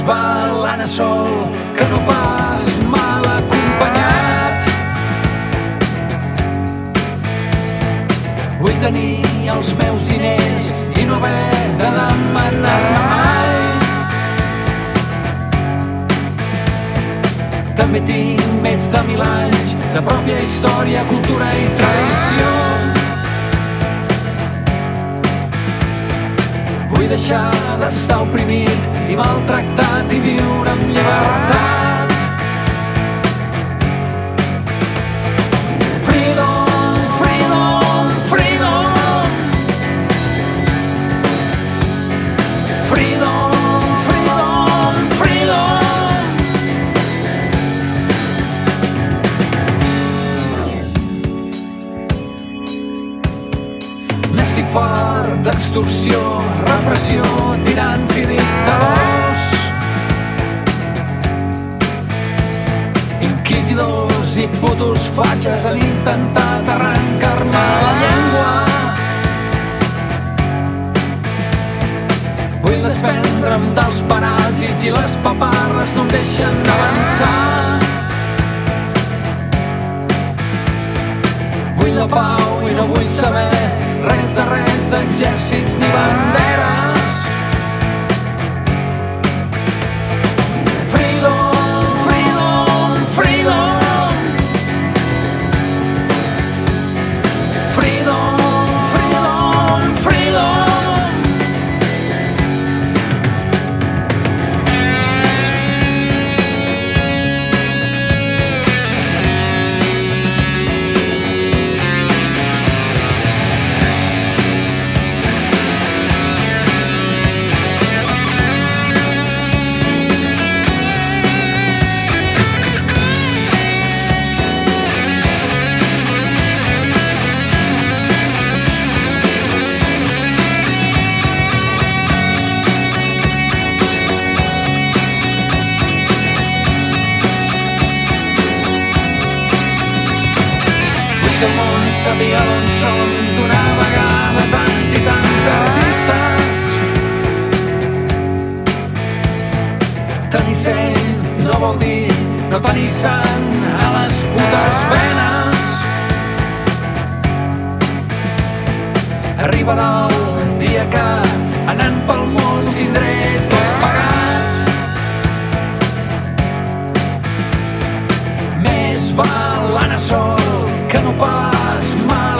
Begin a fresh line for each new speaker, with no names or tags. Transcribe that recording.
val anar sol que no pas mal acompanyat. Vull tenir els meus diners i no haver de demanar-ne mai. També tinc més de mil anys de pròpia història, cultura i tradició. Vull deixar d'estar oprimit i maltractat i viure amb llibertat. Freedom, fart d'extorsió, repressió, tirants i dictadors. Inquisidors i putos fatxes han intentat arrencar-me la llengua. Vull desprendre'm dels paràsits i les paparres no em deixen avançar. Vull la pau i no vull saber res de res d'exèrcits ni banderes. Que el món sàpiga d'on som d'una vegada tants i tants artistes. Tenir seny no vol dir no tenir sang a les putes venes. Arribarà el dia que anant pel món ho tindré tot pagat. Més val anar sol que no pas mal